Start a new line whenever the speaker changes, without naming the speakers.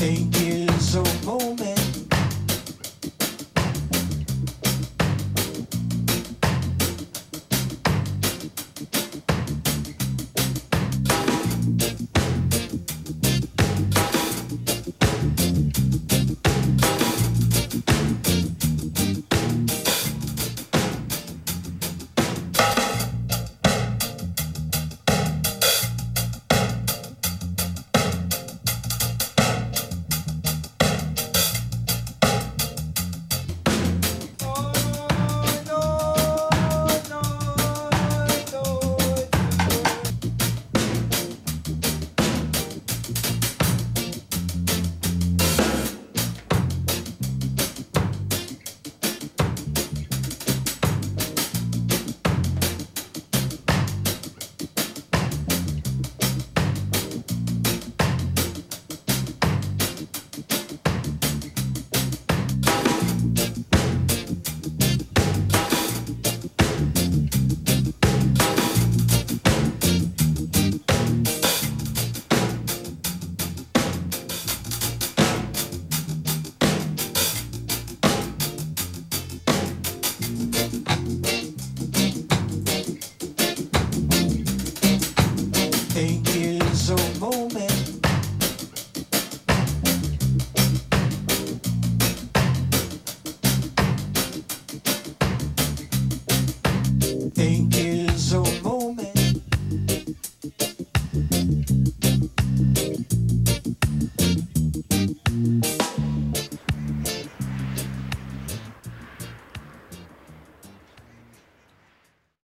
Think is a moment.